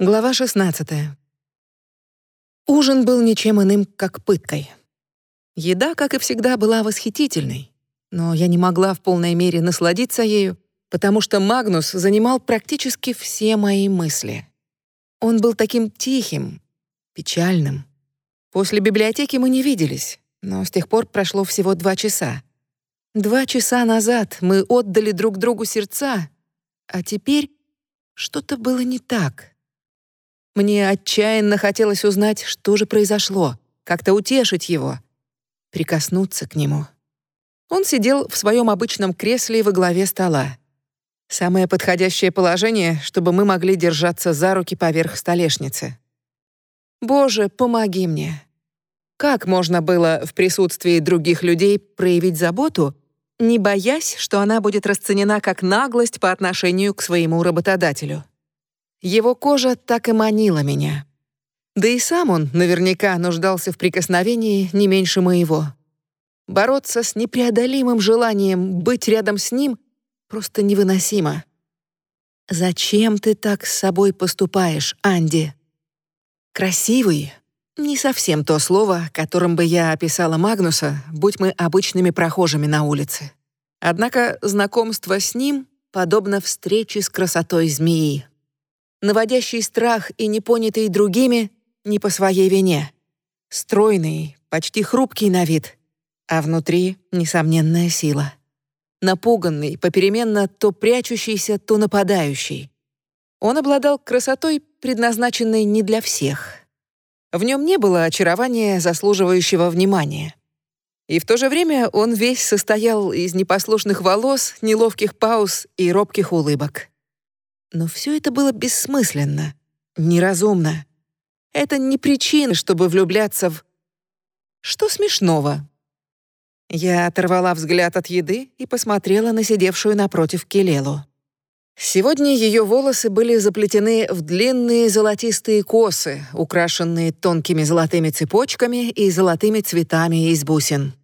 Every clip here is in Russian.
Глава 16. Ужин был ничем иным, как пыткой. Еда, как и всегда, была восхитительной, но я не могла в полной мере насладиться ею, потому что Магнус занимал практически все мои мысли. Он был таким тихим, печальным. После библиотеки мы не виделись, но с тех пор прошло всего два часа. Два часа назад мы отдали друг другу сердца, а теперь что-то было не так. Мне отчаянно хотелось узнать, что же произошло, как-то утешить его, прикоснуться к нему. Он сидел в своем обычном кресле во главе стола. Самое подходящее положение, чтобы мы могли держаться за руки поверх столешницы. Боже, помоги мне. Как можно было в присутствии других людей проявить заботу, не боясь, что она будет расценена как наглость по отношению к своему работодателю? Его кожа так и манила меня. Да и сам он наверняка нуждался в прикосновении не меньше моего. Бороться с непреодолимым желанием быть рядом с ним просто невыносимо. «Зачем ты так с собой поступаешь, Анди?» «Красивый» — не совсем то слово, которым бы я описала Магнуса, будь мы обычными прохожими на улице. Однако знакомство с ним подобно встрече с красотой змеи наводящий страх и не понятый другими не по своей вине. Стройный, почти хрупкий на вид, а внутри несомненная сила. Напуганный, попеременно то прячущийся, то нападающий. Он обладал красотой, предназначенной не для всех. В нем не было очарования, заслуживающего внимания. И в то же время он весь состоял из непослушных волос, неловких пауз и робких улыбок. Но все это было бессмысленно, неразумно. Это не причина, чтобы влюбляться в... Что смешного? Я оторвала взгляд от еды и посмотрела на сидевшую напротив Келелу. Сегодня ее волосы были заплетены в длинные золотистые косы, украшенные тонкими золотыми цепочками и золотыми цветами из бусин.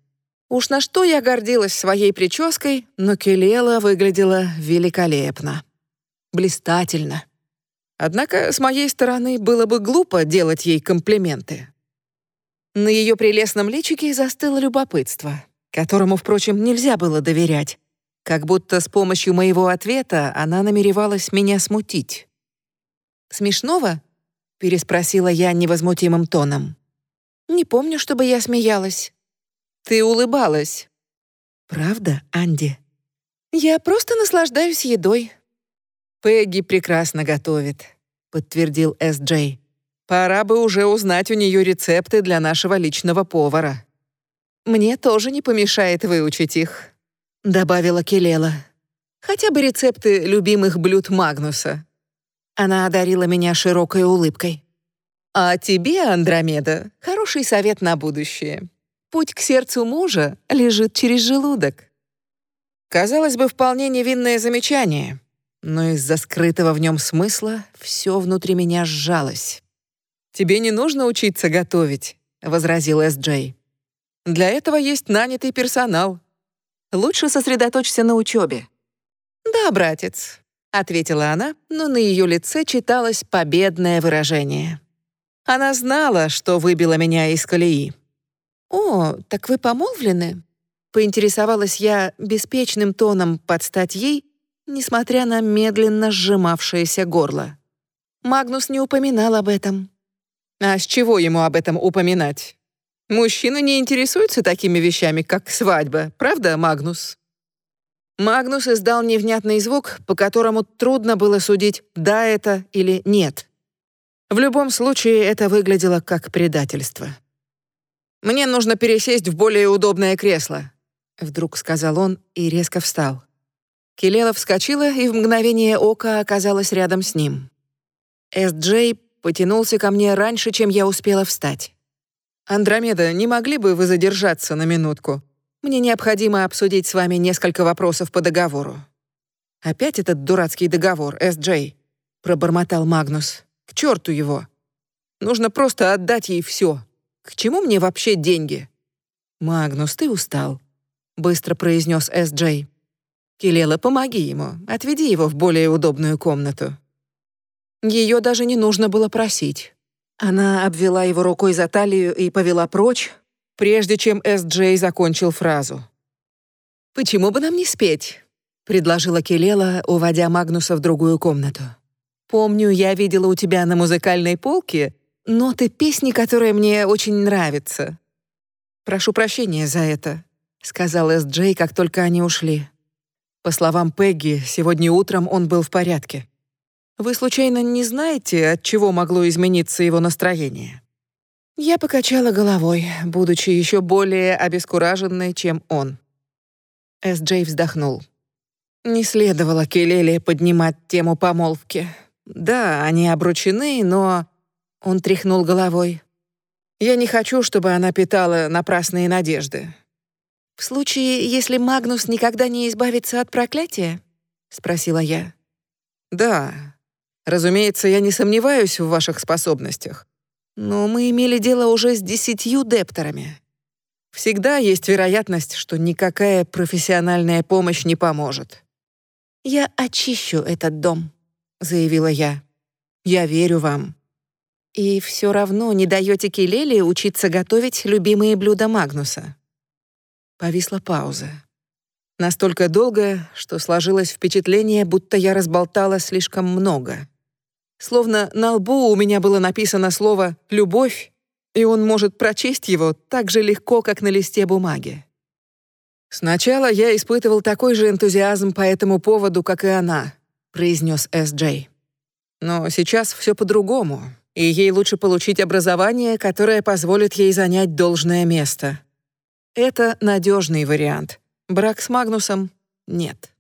Уж на что я гордилась своей прической, но Келела выглядела великолепно блистательно. Однако с моей стороны было бы глупо делать ей комплименты. На ее прелестном личике застыло любопытство, которому, впрочем, нельзя было доверять, как будто с помощью моего ответа она намеревалась меня смутить. «Смешного?» — переспросила я невозмутимым тоном. «Не помню, чтобы я смеялась». «Ты улыбалась». «Правда, Анди?» «Я просто наслаждаюсь едой», «Пегги прекрасно готовит», — подтвердил С.Джей. «Пора бы уже узнать у нее рецепты для нашего личного повара». «Мне тоже не помешает выучить их», — добавила Келела. «Хотя бы рецепты любимых блюд Магнуса». Она одарила меня широкой улыбкой. «А тебе, Андромеда, хороший совет на будущее. Путь к сердцу мужа лежит через желудок». Казалось бы, вполне невинное замечание, но из-за скрытого в нем смысла все внутри меня сжалось. «Тебе не нужно учиться готовить», — возразил С.Джей. «Для этого есть нанятый персонал. Лучше сосредоточься на учебе». «Да, братец», — ответила она, но на ее лице читалось победное выражение. Она знала, что выбила меня из колеи. «О, так вы помолвлены?» Поинтересовалась я беспечным тоном под стать ей, несмотря на медленно сжимавшееся горло. Магнус не упоминал об этом. А с чего ему об этом упоминать? Мужчины не интересуются такими вещами, как свадьба, правда, Магнус? Магнус издал невнятный звук, по которому трудно было судить, да это или нет. В любом случае, это выглядело как предательство. «Мне нужно пересесть в более удобное кресло», — вдруг сказал он и резко встал. Келела вскочила и в мгновение ока оказалась рядом с ним. Эс-Джей потянулся ко мне раньше, чем я успела встать. «Андромеда, не могли бы вы задержаться на минутку? Мне необходимо обсудить с вами несколько вопросов по договору». «Опять этот дурацкий договор, Эс-Джей», — пробормотал Магнус. «К черту его! Нужно просто отдать ей все. К чему мне вообще деньги?» «Магнус, ты устал», — быстро произнес Эс-Джей. Келела, помоги ему, отведи его в более удобную комнату». Ее даже не нужно было просить. Она обвела его рукой за талию и повела прочь, прежде чем С.Джей закончил фразу. «Почему бы нам не спеть?» — предложила Келела, уводя Магнуса в другую комнату. «Помню, я видела у тебя на музыкальной полке ноты песни, которая мне очень нравится». «Прошу прощения за это», — сказал С.Джей, как только они ушли. По словам Пегги, сегодня утром он был в порядке. Вы случайно не знаете, от чего могло измениться его настроение? Я покачала головой, будучи еще более обескураженной, чем он. С.Джей вздохнул. Не следовало Келеле поднимать тему помолвки. Да, они обручены, но... Он тряхнул головой. Я не хочу, чтобы она питала напрасные надежды. «В случае, если Магнус никогда не избавится от проклятия?» — спросила я. «Да. Разумеется, я не сомневаюсь в ваших способностях. Но мы имели дело уже с десятью депторами. Всегда есть вероятность, что никакая профессиональная помощь не поможет». «Я очищу этот дом», — заявила я. «Я верю вам». «И все равно не даете Келеле учиться готовить любимые блюда Магнуса?» Повисла пауза. Настолько долгая, что сложилось впечатление, будто я разболтала слишком много. Словно на лбу у меня было написано слово «любовь», и он может прочесть его так же легко, как на листе бумаги. «Сначала я испытывал такой же энтузиазм по этому поводу, как и она», произнес С.Джей. «Но сейчас все по-другому, и ей лучше получить образование, которое позволит ей занять должное место. Это надежный вариант. Брак с Магнусом — нет.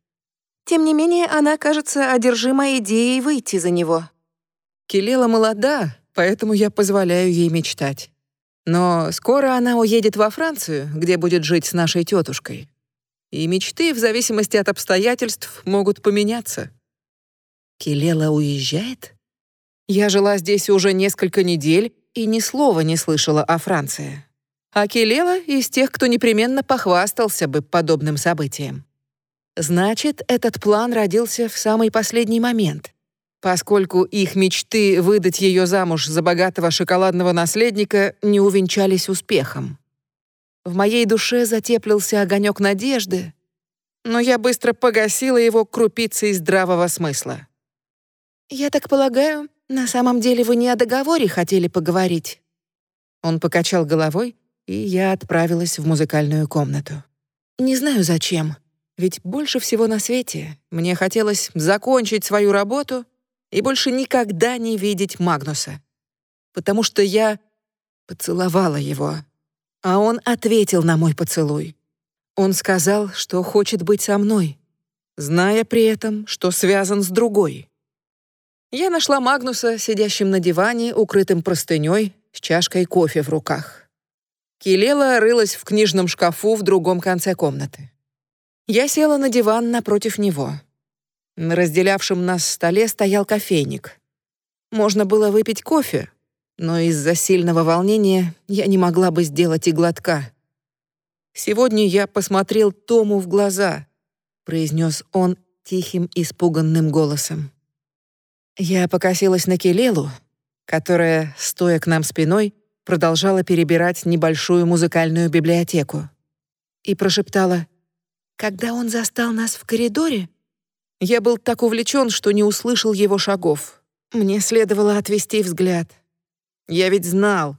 Тем не менее, она, кажется, одержима идеей выйти за него. Келела молода, поэтому я позволяю ей мечтать. Но скоро она уедет во Францию, где будет жить с нашей тетушкой. И мечты, в зависимости от обстоятельств, могут поменяться. Келела уезжает? Я жила здесь уже несколько недель и ни слова не слышала о Франции а Келела из тех, кто непременно похвастался бы подобным событием. Значит, этот план родился в самый последний момент, поскольку их мечты выдать ее замуж за богатого шоколадного наследника не увенчались успехом. В моей душе затеплился огонек надежды, но я быстро погасила его крупицей здравого смысла. «Я так полагаю, на самом деле вы не о договоре хотели поговорить?» Он покачал головой, и я отправилась в музыкальную комнату. Не знаю зачем, ведь больше всего на свете мне хотелось закончить свою работу и больше никогда не видеть Магнуса. Потому что я поцеловала его, а он ответил на мой поцелуй. Он сказал, что хочет быть со мной, зная при этом, что связан с другой. Я нашла Магнуса, сидящим на диване, укрытым простыней, с чашкой кофе в руках. Келела рылась в книжном шкафу в другом конце комнаты. Я села на диван напротив него. На разделявшем нас столе стоял кофейник. Можно было выпить кофе, но из-за сильного волнения я не могла бы сделать и глотка. «Сегодня я посмотрел Тому в глаза», — произнес он тихим, испуганным голосом. Я покосилась на Келелу, которая, стоя к нам спиной, продолжала перебирать небольшую музыкальную библиотеку. И прошептала, «Когда он застал нас в коридоре?» Я был так увлечен, что не услышал его шагов. Мне следовало отвести взгляд. Я ведь знал.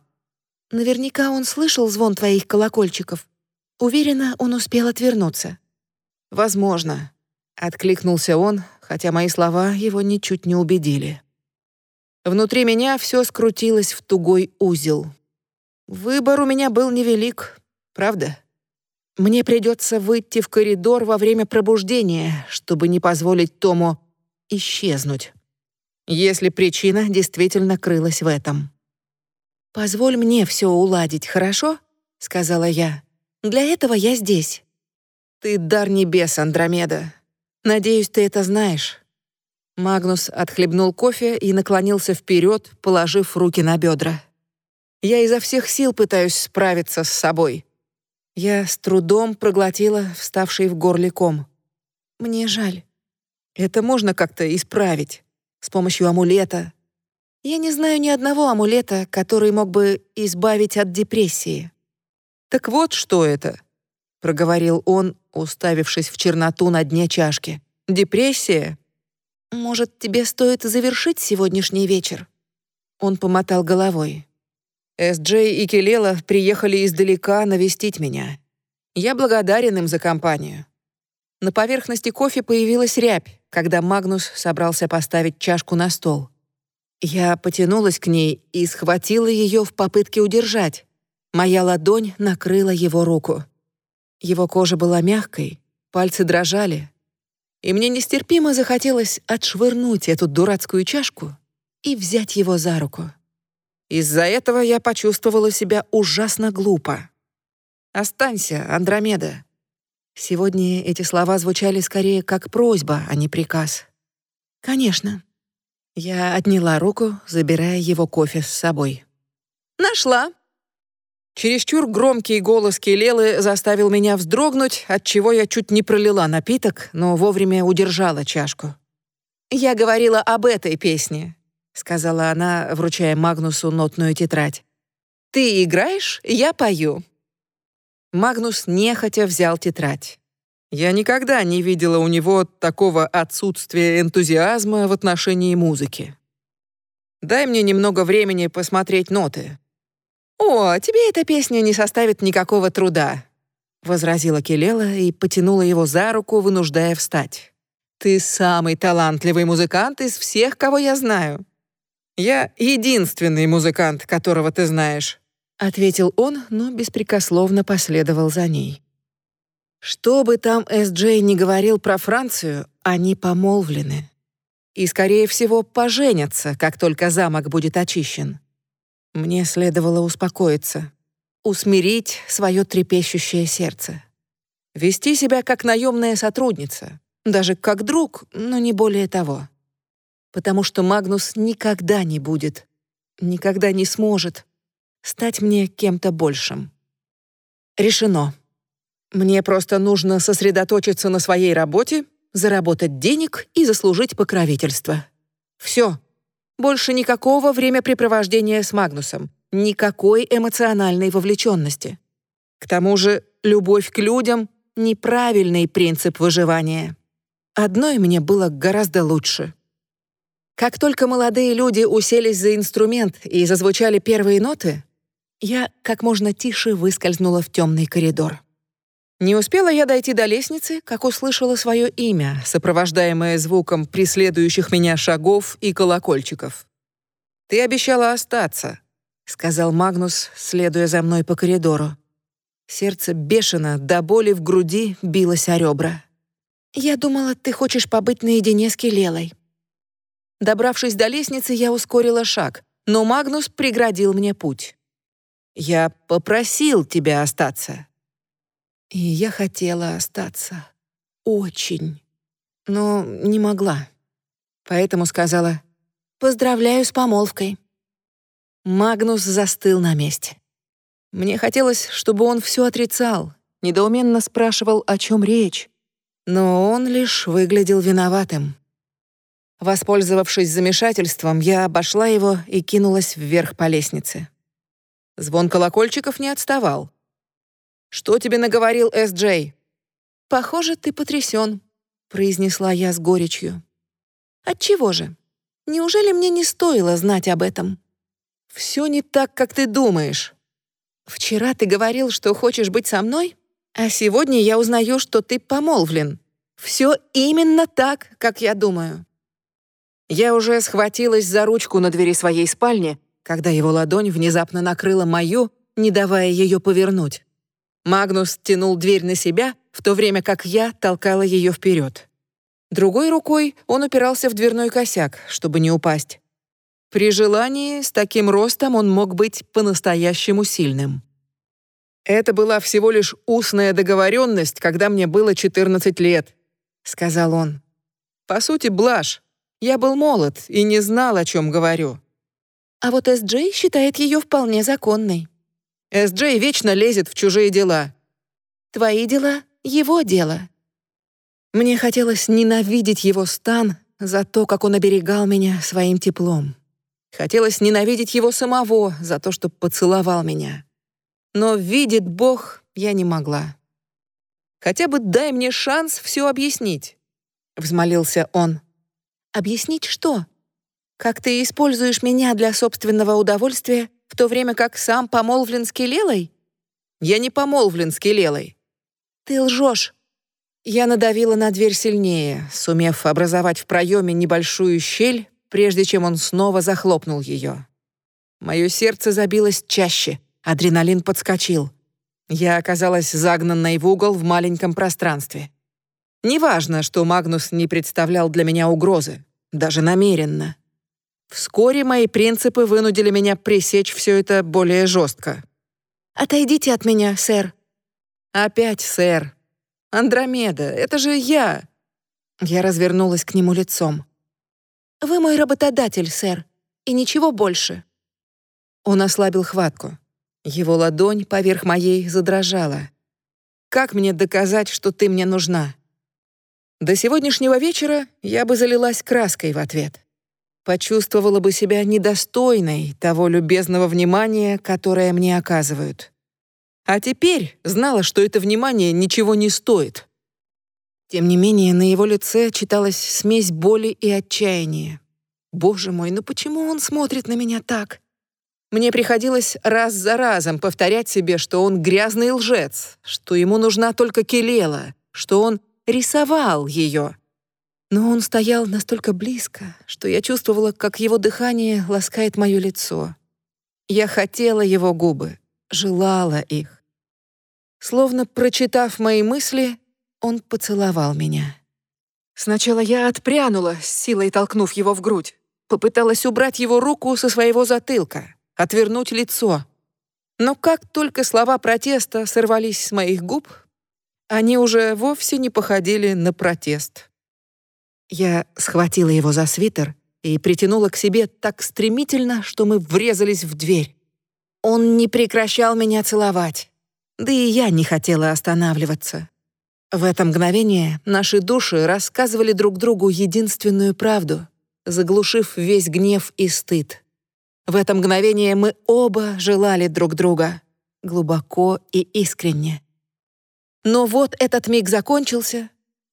Наверняка он слышал звон твоих колокольчиков. Уверена, он успел отвернуться. Возможно, откликнулся он, хотя мои слова его ничуть не убедили. Внутри меня все скрутилось в тугой узел. Выбор у меня был невелик, правда? Мне придется выйти в коридор во время пробуждения, чтобы не позволить Тому исчезнуть. Если причина действительно крылась в этом. «Позволь мне все уладить, хорошо?» — сказала я. «Для этого я здесь». «Ты дар небес, Андромеда. Надеюсь, ты это знаешь». Магнус отхлебнул кофе и наклонился вперед, положив руки на бедра. «Я изо всех сил пытаюсь справиться с собой». Я с трудом проглотила вставший в горле ком. «Мне жаль. Это можно как-то исправить. С помощью амулета, Я не знаю ни одного амулета, который мог бы избавить от депрессии. Так вот, что это, проговорил он, уставившись в черноту на дне чашки. Депрессия? Может, тебе стоит завершить сегодняшний вечер? Он помотал головой. С.Джей и Келела приехали издалека навестить меня. Я благодарен им за компанию. На поверхности кофе появилась рябь, когда Магнус собрался поставить чашку на стол. Я потянулась к ней и схватила ее в попытке удержать. Моя ладонь накрыла его руку. Его кожа была мягкой, пальцы дрожали. И мне нестерпимо захотелось отшвырнуть эту дурацкую чашку и взять его за руку. Из-за этого я почувствовала себя ужасно глупо. «Останься, Андромеда». Сегодня эти слова звучали скорее как просьба, а не приказ. «Конечно». Я отняла руку, забирая его кофе с собой. «Нашла!» Чересчур громкий голос Келелы заставил меня вздрогнуть, от чего я чуть не пролила напиток, но вовремя удержала чашку. «Я говорила об этой песне сказала она, вручая Магнусу нотную тетрадь. Ты играешь, я пою. Магнус нехотя взял тетрадь. Я никогда не видела у него такого отсутствия энтузиазма в отношении музыки. Дай мне немного времени посмотреть ноты. О, тебе эта песня не составит никакого труда, возразила Келела и потянула его за руку, вынуждая встать. Ты самый талантливый музыкант из всех, кого я знаю. «Я единственный музыкант, которого ты знаешь», — ответил он, но беспрекословно последовал за ней. Что бы там С.Джей не говорил про Францию, они помолвлены. И, скорее всего, поженятся, как только замок будет очищен. Мне следовало успокоиться, усмирить свое трепещущее сердце. Вести себя как наемная сотрудница, даже как друг, но не более того потому что Магнус никогда не будет, никогда не сможет стать мне кем-то большим. Решено. Мне просто нужно сосредоточиться на своей работе, заработать денег и заслужить покровительство. Все. Больше никакого времяпрепровождения с Магнусом, никакой эмоциональной вовлеченности. К тому же любовь к людям — неправильный принцип выживания. Одной мне было гораздо лучше. Как только молодые люди уселись за инструмент и зазвучали первые ноты, я как можно тише выскользнула в темный коридор. Не успела я дойти до лестницы, как услышала свое имя, сопровождаемое звуком преследующих меня шагов и колокольчиков. «Ты обещала остаться», — сказал Магнус, следуя за мной по коридору. Сердце бешено, до боли в груди билось о ребра. «Я думала, ты хочешь побыть наедине с Келелой», Добравшись до лестницы, я ускорила шаг, но Магнус преградил мне путь. «Я попросил тебя остаться». И я хотела остаться. Очень. Но не могла. Поэтому сказала «Поздравляю с помолвкой». Магнус застыл на месте. Мне хотелось, чтобы он все отрицал, недоуменно спрашивал, о чем речь. Но он лишь выглядел виноватым. Воспользовавшись замешательством, я обошла его и кинулась вверх по лестнице. Звон колокольчиков не отставал. «Что тебе наговорил С.Джей?» «Похоже, ты потрясен», — произнесла я с горечью. «Отчего же? Неужели мне не стоило знать об этом?» «Все не так, как ты думаешь. Вчера ты говорил, что хочешь быть со мной, а сегодня я узнаю, что ты помолвлен. Все именно так, как я думаю». Я уже схватилась за ручку на двери своей спальни, когда его ладонь внезапно накрыла мою, не давая ее повернуть. Магнус тянул дверь на себя, в то время как я толкала ее вперед. Другой рукой он упирался в дверной косяк, чтобы не упасть. При желании, с таким ростом он мог быть по-настоящему сильным. «Это была всего лишь устная договоренность, когда мне было 14 лет», — сказал он. «По сути, блажь. Я был молод и не знал, о чем говорю. А вот С.Джей считает ее вполне законной. С.Джей вечно лезет в чужие дела. Твои дела — его дело. Мне хотелось ненавидеть его стан за то, как он оберегал меня своим теплом. Хотелось ненавидеть его самого за то, что поцеловал меня. Но видит Бог, я не могла. «Хотя бы дай мне шанс все объяснить», — взмолился он. «Объяснить что? Как ты используешь меня для собственного удовольствия, в то время как сам помолвлен с Келелой?» «Я не помолвлен с Келелой». «Ты лжешь». Я надавила на дверь сильнее, сумев образовать в проеме небольшую щель, прежде чем он снова захлопнул ее. Мое сердце забилось чаще, адреналин подскочил. Я оказалась загнанной в угол в маленьком пространстве. Неважно, что Магнус не представлял для меня угрозы, даже намеренно. Вскоре мои принципы вынудили меня пресечь все это более жестко. «Отойдите от меня, сэр». «Опять, сэр. Андромеда, это же я». Я развернулась к нему лицом. «Вы мой работодатель, сэр, и ничего больше». Он ослабил хватку. Его ладонь поверх моей задрожала. «Как мне доказать, что ты мне нужна?» До сегодняшнего вечера я бы залилась краской в ответ. Почувствовала бы себя недостойной того любезного внимания, которое мне оказывают. А теперь знала, что это внимание ничего не стоит. Тем не менее, на его лице читалась смесь боли и отчаяния. Боже мой, ну почему он смотрит на меня так? Мне приходилось раз за разом повторять себе, что он грязный лжец, что ему нужна только Келела, что он рисовал ее. Но он стоял настолько близко, что я чувствовала, как его дыхание ласкает мое лицо. Я хотела его губы, желала их. Словно прочитав мои мысли, он поцеловал меня. Сначала я отпрянула, силой толкнув его в грудь. Попыталась убрать его руку со своего затылка, отвернуть лицо. Но как только слова протеста сорвались с моих губ, они уже вовсе не походили на протест. Я схватила его за свитер и притянула к себе так стремительно, что мы врезались в дверь. Он не прекращал меня целовать. Да и я не хотела останавливаться. В это мгновение наши души рассказывали друг другу единственную правду, заглушив весь гнев и стыд. В это мгновение мы оба желали друг друга, глубоко и искренне. Но вот этот миг закончился,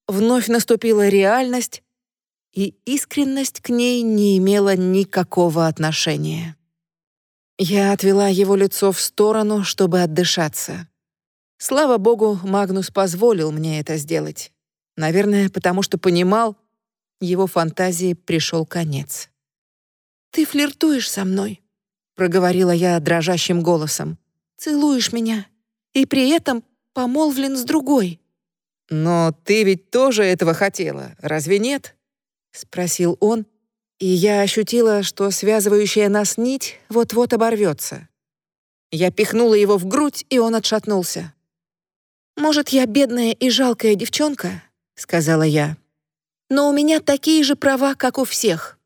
вновь наступила реальность, и искренность к ней не имела никакого отношения. Я отвела его лицо в сторону, чтобы отдышаться. Слава богу, Магнус позволил мне это сделать. Наверное, потому что понимал, его фантазии пришел конец. «Ты флиртуешь со мной», — проговорила я дрожащим голосом. «Целуешь меня, и при этом помолвлен с другой». «Но ты ведь тоже этого хотела, разве нет?» — спросил он, и я ощутила, что связывающая нас нить вот-вот оборвется. Я пихнула его в грудь, и он отшатнулся. «Может, я бедная и жалкая девчонка?» — сказала я. «Но у меня такие же права, как у всех.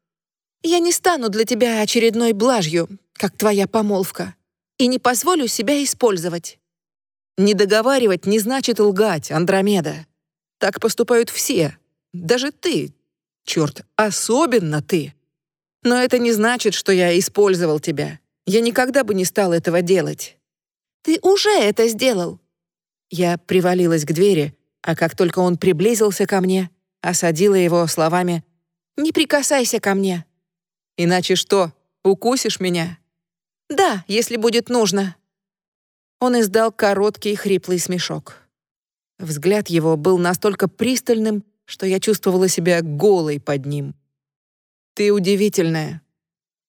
Я не стану для тебя очередной блажью, как твоя помолвка, и не позволю себя использовать». «Не договаривать не значит лгать, Андромеда. Так поступают все, даже ты. Черт, особенно ты. Но это не значит, что я использовал тебя. Я никогда бы не стал этого делать». «Ты уже это сделал», я привалилась к двери, а как только он приблизился ко мне, осадила его словами «Не прикасайся ко мне». «Иначе что, укусишь меня?» «Да, если будет нужно». Он издал короткий хриплый смешок. Взгляд его был настолько пристальным, что я чувствовала себя голой под ним. «Ты удивительная».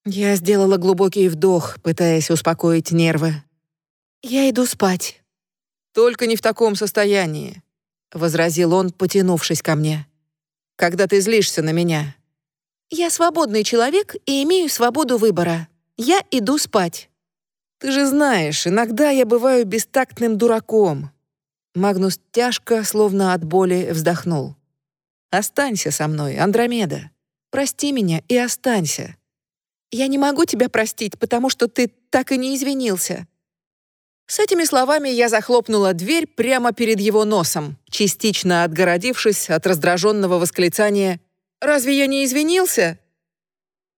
Я сделала глубокий вдох, пытаясь успокоить нервы. «Я иду спать». «Только не в таком состоянии», — возразил он, потянувшись ко мне. «Когда ты злишься на меня». «Я свободный человек и имею свободу выбора. Я иду спать». «Ты же знаешь, иногда я бываю бестактным дураком». Магнус тяжко, словно от боли, вздохнул. «Останься со мной, Андромеда. Прости меня и останься». «Я не могу тебя простить, потому что ты так и не извинился. С этими словами я захлопнула дверь прямо перед его носом, частично отгородившись от раздраженного восклицания «Разве я не извинился?»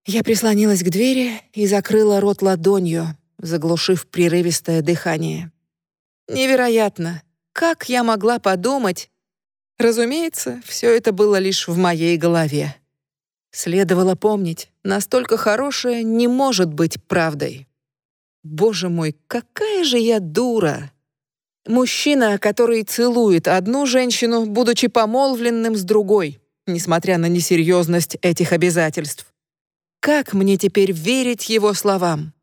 Я прислонилась к двери и закрыла рот ладонью, заглушив прерывистое дыхание. Невероятно! Как я могла подумать? Разумеется, все это было лишь в моей голове. Следовало помнить, настолько хорошее не может быть правдой. Боже мой, какая же я дура! Мужчина, который целует одну женщину, будучи помолвленным с другой, несмотря на несерьезность этих обязательств. Как мне теперь верить его словам?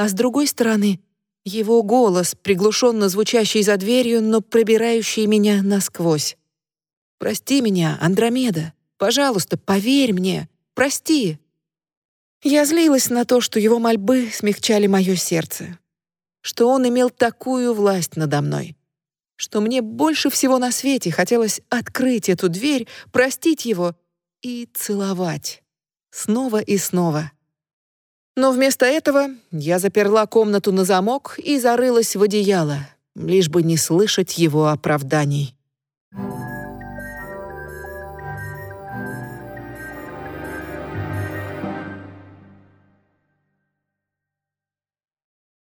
А с другой стороны, его голос, приглушенно звучащий за дверью, но пробирающий меня насквозь. «Прости меня, Андромеда. Пожалуйста, поверь мне. Прости». Я злилась на то, что его мольбы смягчали мое сердце. Что он имел такую власть надо мной. Что мне больше всего на свете хотелось открыть эту дверь, простить его и целовать. Снова и снова. Но вместо этого я заперла комнату на замок и зарылась в одеяло, лишь бы не слышать его оправданий.